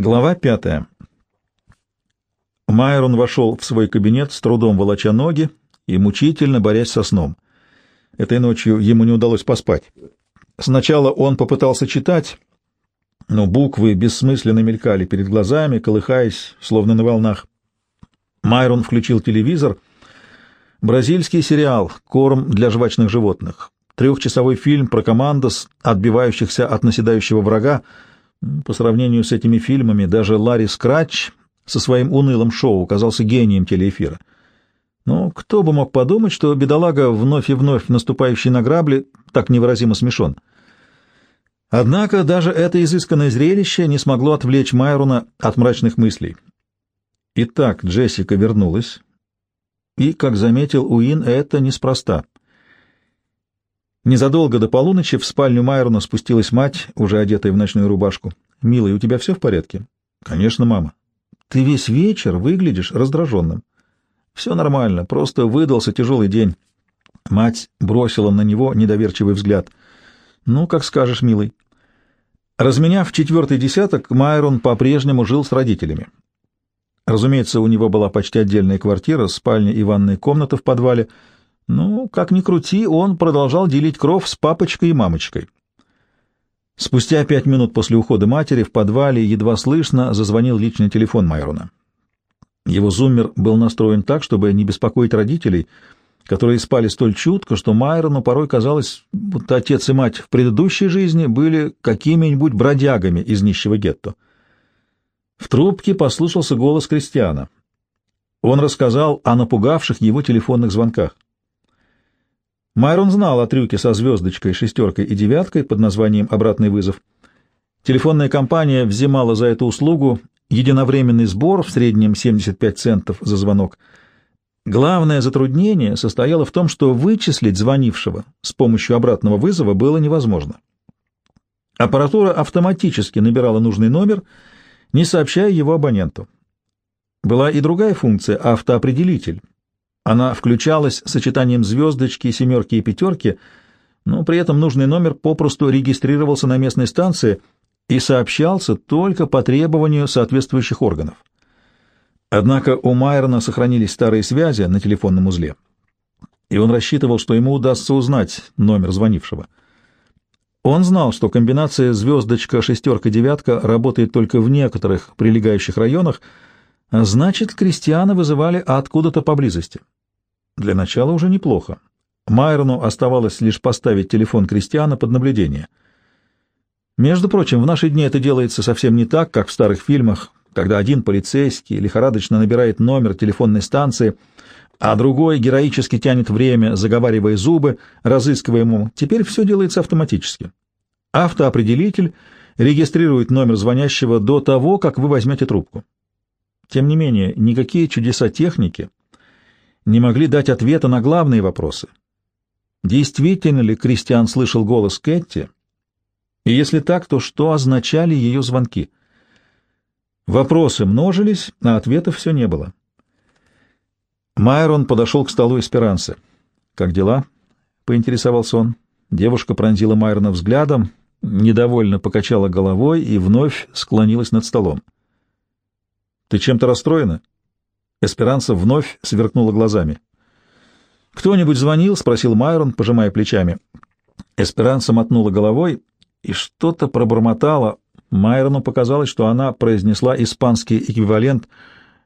Глава пятая. Майрон вошел в свой кабинет, с трудом волоча ноги и мучительно борясь со сном. Этой ночью ему не удалось поспать. Сначала он попытался читать, но буквы бессмысленно мелькали перед глазами, колыхаясь, словно на волнах. Майрон включил телевизор. Бразильский сериал «Корм для жвачных животных». Трехчасовой фильм про командос, отбивающихся от наседающего врага. По сравнению с этими фильмами даже Ларри Скрач со своим унылым шоу казался гением телеэфира. Но кто бы мог подумать, что бедолага, вновь и вновь наступающий на грабли, так невыразимо смешон. Однако даже это изысканное зрелище не смогло отвлечь Майрона от мрачных мыслей. Итак, Джессика вернулась, и, как заметил Уин, это неспроста. Незадолго до полуночи в спальню Майрона спустилась мать, уже одетая в ночную рубашку. «Милый, у тебя все в порядке?» «Конечно, мама». «Ты весь вечер выглядишь раздраженным». «Все нормально, просто выдался тяжелый день». Мать бросила на него недоверчивый взгляд. «Ну, как скажешь, милый». Разменяв четвертый десяток, Майрон по-прежнему жил с родителями. Разумеется, у него была почти отдельная квартира, спальня и ванная комната в подвале — ну, как ни крути, он продолжал делить кров с папочкой и мамочкой. Спустя пять минут после ухода матери в подвале едва слышно зазвонил личный телефон Майрона. Его зуммер был настроен так, чтобы не беспокоить родителей, которые спали столь чутко, что Майрону порой казалось, будто отец и мать в предыдущей жизни были какими-нибудь бродягами из нищего гетто. В трубке послышался голос Кристиана. Он рассказал о напугавших его телефонных звонках. Майрон знал о трюке со звездочкой, шестеркой и девяткой под названием «Обратный вызов». Телефонная компания взимала за эту услугу единовременный сбор в среднем 75 центов за звонок. Главное затруднение состояло в том, что вычислить звонившего с помощью обратного вызова было невозможно. Аппаратура автоматически набирала нужный номер, не сообщая его абоненту. Была и другая функция — автоопределитель, она включалась сочетанием звездочки, семерки и пятерки, но при этом нужный номер попросту регистрировался на местной станции и сообщался только по требованию соответствующих органов. Однако у Майерна сохранились старые связи на телефонном узле, и он рассчитывал, что ему удастся узнать номер звонившего. Он знал, что комбинация звездочка, шестерка, девятка работает только в некоторых прилегающих районах, а значит, крестьяна вызывали откуда-то поблизости. Для начала уже неплохо. Майрону оставалось лишь поставить телефон крестьяна под наблюдение. Между прочим, в наши дни это делается совсем не так, как в старых фильмах, когда один полицейский лихорадочно набирает номер телефонной станции, а другой героически тянет время, заговаривая зубы, разыскивая ему. Теперь все делается автоматически. Автоопределитель регистрирует номер звонящего до того, как вы возьмете трубку. Тем не менее, никакие чудеса техники не могли дать ответа на главные вопросы. Действительно ли Кристиан слышал голос Кэти? И если так, то что означали ее звонки? Вопросы множились, а ответов все не было. Майрон подошел к столу Эсперанцы. «Как дела?» — поинтересовался он. Девушка пронзила Майрона взглядом, недовольно покачала головой и вновь склонилась над столом. Ты чем-то расстроена? Эсперанса вновь сверкнула глазами. «Кто-нибудь звонил?» — спросил Майрон, пожимая плечами. Эсперанса мотнула головой и что-то пробормотала. Майрону показалось, что она произнесла испанский эквивалент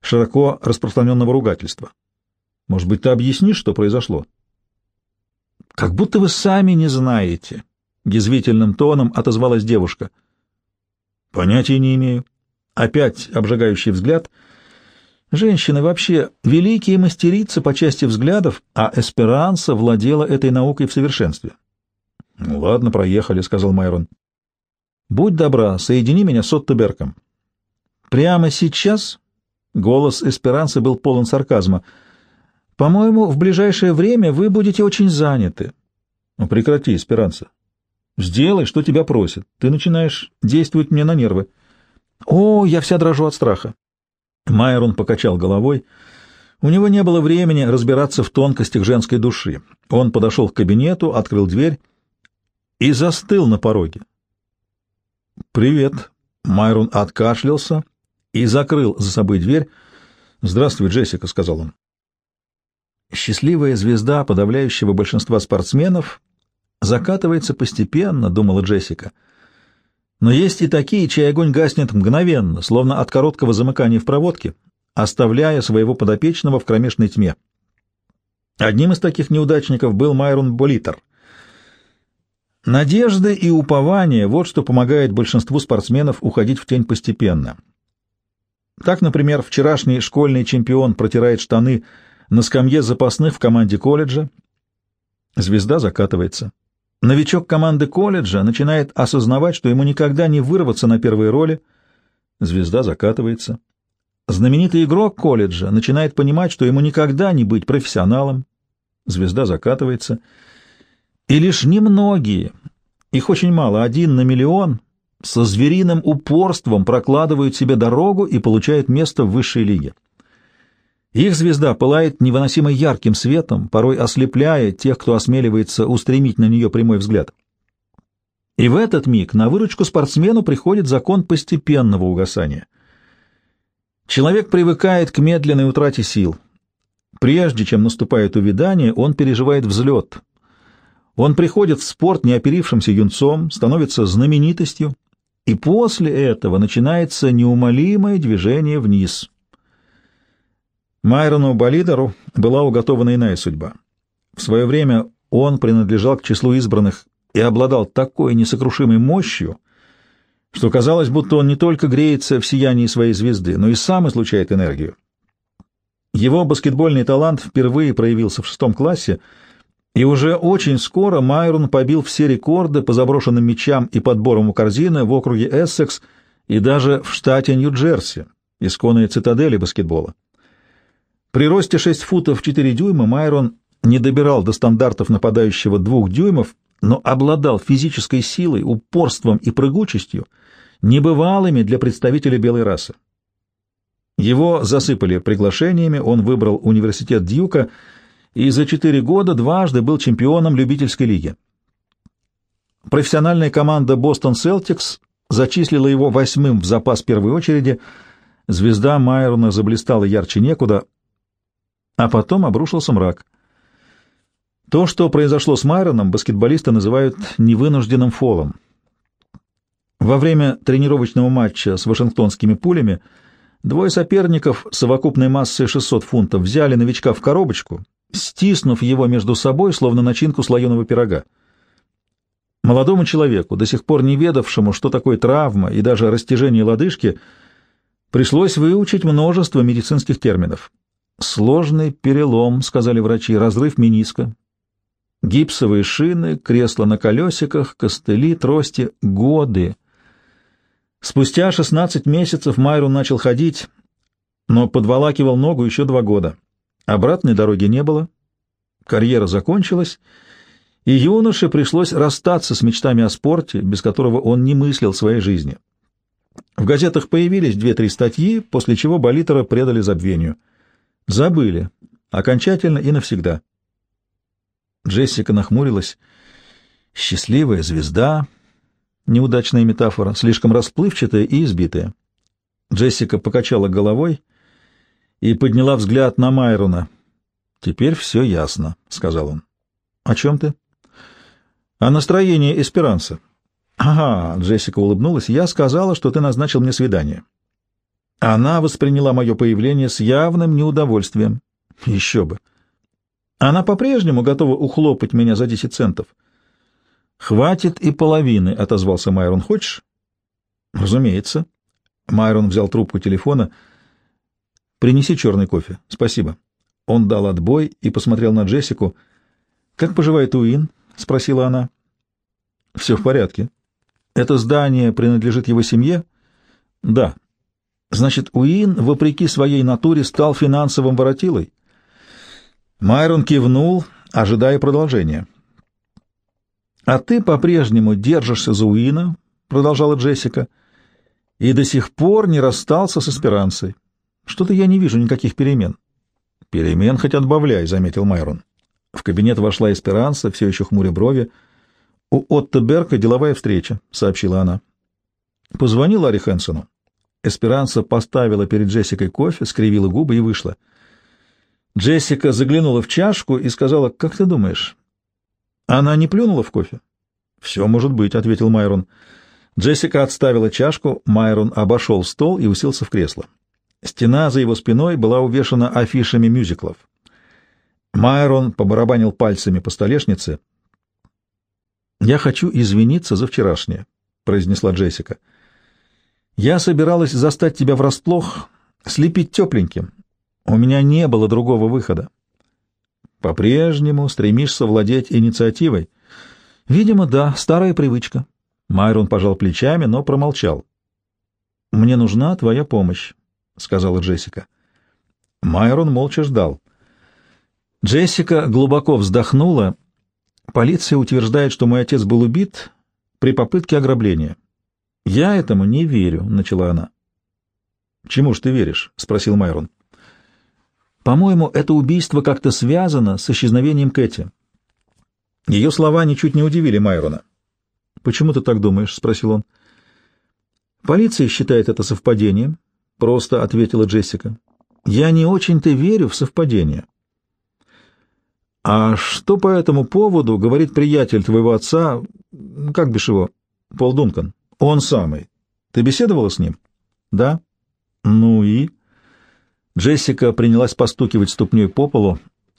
широко распространенного ругательства. «Может быть, ты объяснишь, что произошло?» «Как будто вы сами не знаете», — язвительным тоном отозвалась девушка. «Понятия не имею». Опять обжигающий взгляд. Женщины вообще великие мастерицы по части взглядов, а Эсперанса владела этой наукой в совершенстве. — Ну ладно, проехали, — сказал Майрон. — Будь добра, соедини меня с Оттеберком. — Прямо сейчас? — голос Эсперанса был полон сарказма. — По-моему, в ближайшее время вы будете очень заняты. — Ну прекрати, Эсперанса. Сделай, что тебя просят. Ты начинаешь действовать мне на нервы. — «О, я вся дрожу от страха!» Майрон покачал головой. У него не было времени разбираться в тонкостях женской души. Он подошел к кабинету, открыл дверь и застыл на пороге. «Привет», Майрон откашлялся и закрыл за собой дверь. «Здравствуй, Джессика», — сказал он. «Счастливая звезда подавляющего большинства спортсменов закатывается постепенно», — думала Джессика. «Но есть и такие, чей огонь гаснет мгновенно, словно от короткого замыкания в проводке, оставляя своего подопечного в кромешной тьме. Одним из таких неудачников был Майрон Болитер. Надежды и упование — вот что помогает большинству спортсменов уходить в тень постепенно. Так, например, вчерашний школьный чемпион протирает штаны на скамье запасных в команде колледжа. Звезда закатывается. Новичок команды колледжа начинает осознавать, что ему никогда не вырваться на первые роли. Звезда закатывается. Знаменитый игрок колледжа начинает понимать, что ему никогда не быть профессионалом. Звезда закатывается. И лишь немногие, их очень мало, один на миллион, со звериным упорством прокладывают себе дорогу и получают место в высшей лиге. Их звезда пылает невыносимо ярким светом, порой ослепляя тех, кто осмеливается устремить на нее прямой взгляд. И в этот миг на выручку спортсмену приходит закон постепенного угасания. Человек привыкает к медленной утрате сил. Прежде чем наступает увядание, он переживает взлет. Он приходит в спорт неоперившимся юнцом, становится знаменитостью, и после этого начинается неумолимое движение вниз. Майрону Болидору была уготована иная судьба. В свое время он принадлежал к числу избранных и обладал такой несокрушимой мощью, что казалось, будто он не только греется в сиянии своей звезды, но и сам излучает энергию. Его баскетбольный талант впервые проявился в шестом классе, и уже очень скоро Майрон побил все рекорды по заброшенным мячам и подборам у корзины в округе Эссекс и даже в штате Нью-Джерси, исконные цитадели баскетбола. При росте 6 футов 4 дюйма Майрон не добирал до стандартов нападающего двух дюймов, но обладал физической силой, упорством и прыгучестью, небывалыми для представителя белой расы. Его засыпали приглашениями, он выбрал университет Дьюка и за четыре года дважды был чемпионом любительской лиги. Профессиональная команда Бостон Селтикс зачислила его восьмым в запас первой очереди, звезда Майрона заблистала ярче некуда, а потом обрушился мрак. То, что произошло с Майроном, баскетболисты называют невынужденным фолом. Во время тренировочного матча с вашингтонскими пулями двое соперников совокупной массой 600 фунтов взяли новичка в коробочку, стиснув его между собой, словно начинку слоеного пирога. Молодому человеку, до сих пор не ведавшему, что такое травма и даже растяжение лодыжки, пришлось выучить множество медицинских терминов. «Сложный перелом», — сказали врачи, — «разрыв мениска». Гипсовые шины, кресла на колесиках, костыли, трости — годы. Спустя 16 месяцев Майрон начал ходить, но подволакивал ногу еще два года. Обратной дороги не было, карьера закончилась, и юноше пришлось расстаться с мечтами о спорте, без которого он не мыслил своей жизни. В газетах появились две-три статьи, после чего Болитера предали забвению. Забыли. Окончательно и навсегда. Джессика нахмурилась. Счастливая звезда Неудачная метафора, слишком расплывчатая и избитая. Джессика покачала головой и подняла взгляд на Майрона. «Теперь все ясно», — сказал он. «О чем ты?» «О настроении Эсперанса». «Ага», — Джессика улыбнулась, — «я сказала, что ты назначил мне свидание». Она восприняла мое появление с явным неудовольствием. Еще бы. Она по-прежнему готова ухлопать меня за десять центов. «Хватит и половины», — отозвался Майрон. «Хочешь?» «Разумеется». Майрон взял трубку телефона. «Принеси черный кофе. Спасибо». Он дал отбой и посмотрел на Джессику. «Как поживает Уин?» — спросила она. «Все в порядке. Это здание принадлежит его семье?» «Да». «Значит, Уин, вопреки своей натуре, стал финансовым воротилой?» Майрон кивнул, ожидая продолжения. «А ты по-прежнему держишься за Уина», — продолжала Джессика, — «и до сих пор не расстался с Эсперанцей. Что-то я не вижу никаких перемен». «Перемен хоть отбавляй», — заметил Майрон. В кабинет вошла Эсперанца, все еще хмуря брови. «У Отто Берка деловая встреча», — сообщила она. Позвони Ларри Хэнсону. Эсперанса поставила перед Джессикой кофе, скривила губы и вышла. Джессика заглянула в чашку и сказала, «Как ты думаешь, она не плюнула в кофе?» «Все может быть», — ответил Майрон. Джессика отставила чашку, Майрон обошел стол и уселся в кресло. Стена за его спиной была увешана афишами мюзиклов. Майрон побарабанил пальцами по столешнице. «Я хочу извиниться за вчерашнее», — произнесла Джессика. «Я собиралась застать тебя врасплох, слепить тепленьким. У меня не было другого выхода». «По-прежнему стремишься владеть инициативой?» «Видимо, да, старая привычка». Майрон пожал плечами, но промолчал. «Мне нужна твоя помощь», — сказала Джессика. Майрон молча ждал. Джессика глубоко вздохнула. «Полиция утверждает, что мой отец был убит при попытке ограбления. Я этому не верю», — начала она. «Чему ж ты веришь?» — спросил Майрон. «По-моему, это убийство как-то связано с исчезновением Кэти». Ее слова ничуть не удивили Майрона. «Почему ты так думаешь?» — спросил он. «Полиция считает это совпадением», — просто ответила Джессика. «Я не очень-то верю в совпадение». «А что по этому поводу говорит приятель твоего отца, как бишь его, Пол Дункан?» «Он самый. Ты беседовала с ним?» «Да». «Ну и?» Джессика принялась постукивать ступней по полу.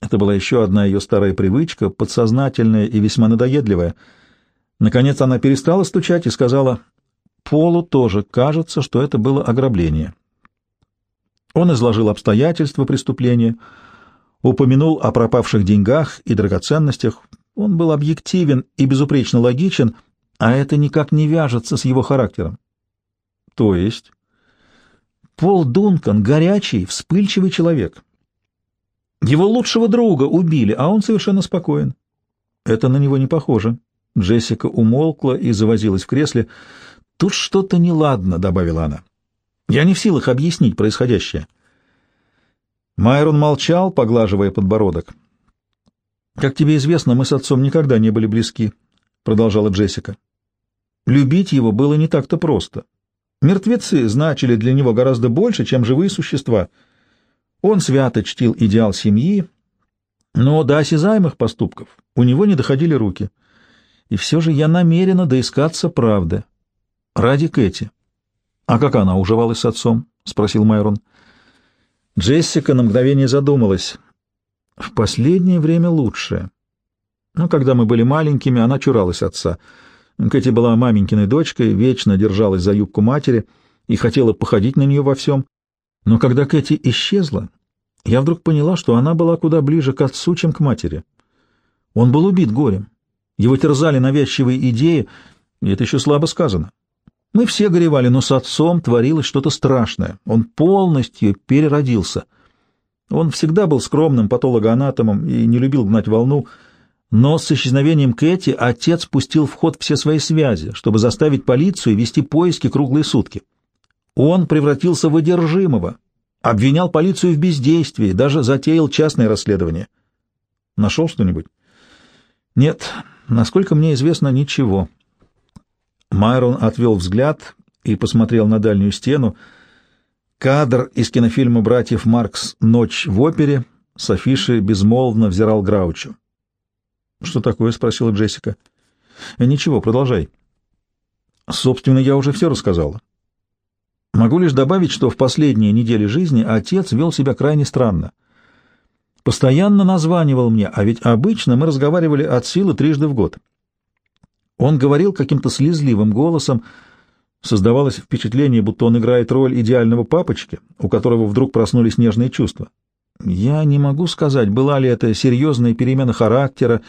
Это была еще одна ее старая привычка, подсознательная и весьма надоедливая — Наконец она перестала стучать и сказала, «Полу тоже кажется, что это было ограбление». Он изложил обстоятельства преступления, упомянул о пропавших деньгах и драгоценностях. Он был объективен и безупречно логичен, а это никак не вяжется с его характером. То есть... Пол Дункан — горячий, вспыльчивый человек. Его лучшего друга убили, а он совершенно спокоен. Это на него не похоже. Джессика умолкла и завозилась в кресле. «Тут что-то неладно», — добавила она. «Я не в силах объяснить происходящее». Майрон молчал, поглаживая подбородок. «Как тебе известно, мы с отцом никогда не были близки», — продолжала Джессика. «Любить его было не так-то просто. Мертвецы значили для него гораздо больше, чем живые существа. Он свято чтил идеал семьи, но до осязаемых поступков у него не доходили руки». И все же я намерена доискаться правды. Ради Кэти. — А как она уживалась с отцом? — спросил Майрон. Джессика на мгновение задумалась. В последнее время лучше. Но когда мы были маленькими, она чуралась отца. Кэти была маменькиной дочкой, вечно держалась за юбку матери и хотела походить на нее во всем. Но когда Кэти исчезла, я вдруг поняла, что она была куда ближе к отцу, чем к матери. Он был убит горем. Его терзали навязчивые идеи, и это еще слабо сказано. Мы все горевали, но с отцом творилось что-то страшное. Он полностью переродился. Он всегда был скромным патологоанатомом и не любил гнать волну, но с исчезновением Кэти отец пустил в ход все свои связи, чтобы заставить полицию вести поиски круглые сутки. Он превратился в одержимого, обвинял полицию в бездействии, даже затеял частное расследование. Нашел что-нибудь? Нет, Насколько мне известно, ничего. Майрон отвел взгляд и посмотрел на дальнюю стену. Кадр из кинофильма «Братьев Маркс. Ночь в опере» с афиши безмолвно взирал Граучу. «Что такое?» — спросила Джессика. «Ничего, продолжай». «Собственно, я уже все рассказала. Могу лишь добавить, что в последние недели жизни отец вел себя крайне странно. Постоянно названивал мне, а ведь обычно мы разговаривали от силы трижды в год. Он говорил каким-то слезливым голосом, создавалось впечатление, будто он играет роль идеального папочки, у которого вдруг проснулись нежные чувства. Я не могу сказать, была ли это серьезная перемена характера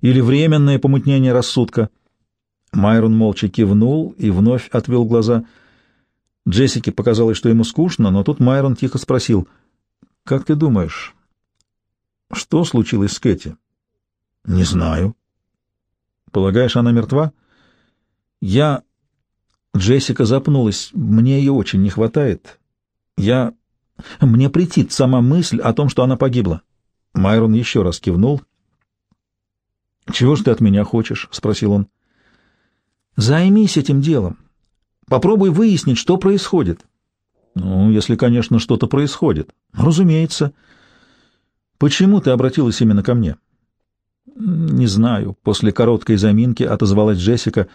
или временное помутнение рассудка. Майрон молча кивнул и вновь отвел глаза. Джессике показалось, что ему скучно, но тут Майрон тихо спросил, «Как ты думаешь, что случилось с Кэти? Не знаю. Полагаешь, она мертва? Я... Джессика запнулась. Мне ее очень не хватает. Я... Мне претит сама мысль о том, что она погибла. Майрон еще раз кивнул. «Чего ж ты от меня хочешь?» — спросил он. «Займись этим делом. Попробуй выяснить, что происходит. Ну, если, конечно, что-то происходит. Разумеется. Почему ты обратилась именно ко мне? Не знаю. После короткой заминки отозвалась Джессика.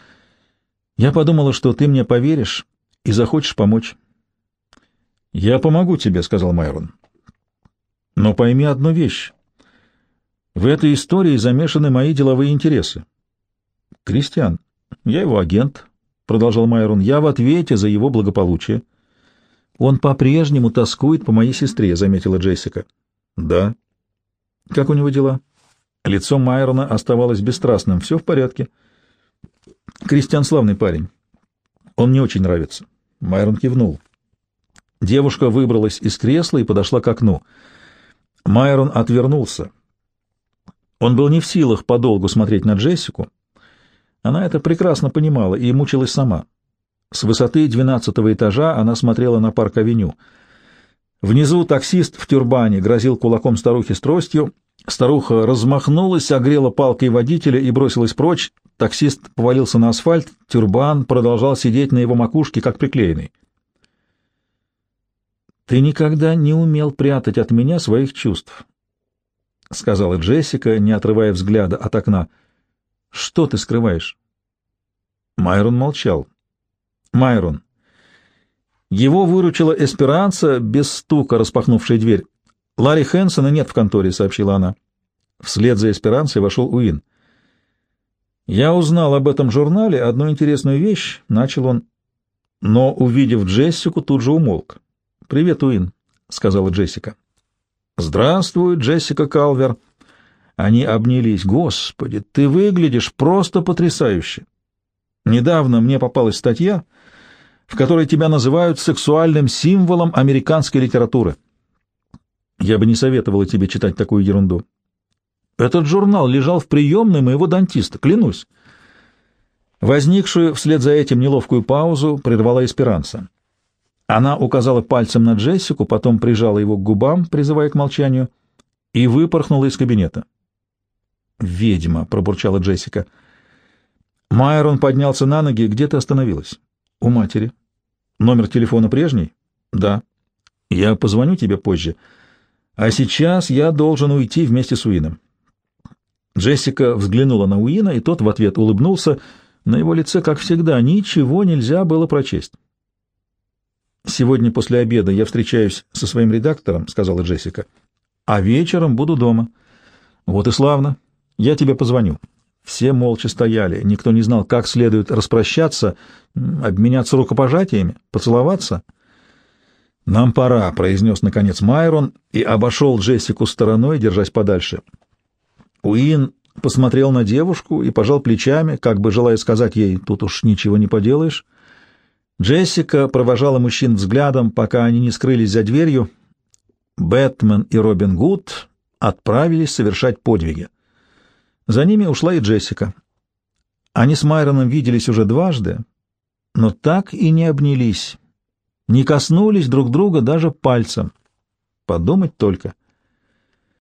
Я подумала, что ты мне поверишь и захочешь помочь. Я помогу тебе, сказал Майрон. Но пойми одну вещь. В этой истории замешаны мои деловые интересы. Кристиан, я его агент, продолжал Майрон. Я в ответе за его благополучие. Он по-прежнему тоскует по моей сестре, заметила Джессика. Да. Как у него дела? Лицо Майрона оставалось бесстрастным. Все в порядке. Кристиан славный парень. Он мне очень нравится. Майрон кивнул. Девушка выбралась из кресла и подошла к окну. Майрон отвернулся. Он был не в силах подолгу смотреть на Джессику. Она это прекрасно понимала и мучилась сама. С высоты двенадцатого этажа она смотрела на парк-авеню. Внизу таксист в тюрбане грозил кулаком старухе с тростью. Старуха размахнулась, огрела палкой водителя и бросилась прочь. Таксист повалился на асфальт, тюрбан продолжал сидеть на его макушке, как приклеенный. «Ты никогда не умел прятать от меня своих чувств», — сказала Джессика, не отрывая взгляда от окна. «Что ты скрываешь?» Майрон молчал. «Майрон». Его выручила Эсперанца, без стука распахнувшая дверь. «Ларри Хэнсона нет в конторе», — сообщила она. Вслед за Эсперанцей вошел Уин. «Я узнал об этом журнале одну интересную вещь», — начал он, но, увидев Джессику, тут же умолк. «Привет, Уин», — сказала Джессика. «Здравствуй, Джессика Калвер». Они обнялись. «Господи, ты выглядишь просто потрясающе! Недавно мне попалась статья, в которой тебя называют сексуальным символом американской литературы. Я бы не советовала тебе читать такую ерунду. Этот журнал лежал в приемной моего дантиста, клянусь». Возникшую вслед за этим неловкую паузу прервала Эсперанца. Она указала пальцем на Джессику, потом прижала его к губам, призывая к молчанию, и выпорхнула из кабинета. «Ведьма!» — пробурчала Джессика. Майрон поднялся на ноги. «Где ты остановилась?» «У матери». «Номер телефона прежний?» «Да». «Я позвоню тебе позже. А сейчас я должен уйти вместе с Уином». Джессика взглянула на Уина, и тот в ответ улыбнулся. На его лице, как всегда, ничего нельзя было прочесть. «Сегодня после обеда я встречаюсь со своим редактором», — сказала Джессика. «А вечером буду дома». «Вот и славно. Я тебе позвоню». Все молча стояли, никто не знал, как следует распрощаться, обменяться рукопожатиями, поцеловаться. «Нам пора», — произнес наконец Майрон и обошел Джессику стороной, держась подальше. Уин посмотрел на девушку и пожал плечами, как бы желая сказать ей, «Тут уж ничего не поделаешь». Джессика провожала мужчин взглядом, пока они не скрылись за дверью. Бэтмен и Робин Гуд отправились совершать подвиги. За ними ушла и Джессика. Они с Майроном виделись уже дважды, но так и не обнялись, не коснулись друг друга даже пальцем. Подумать только —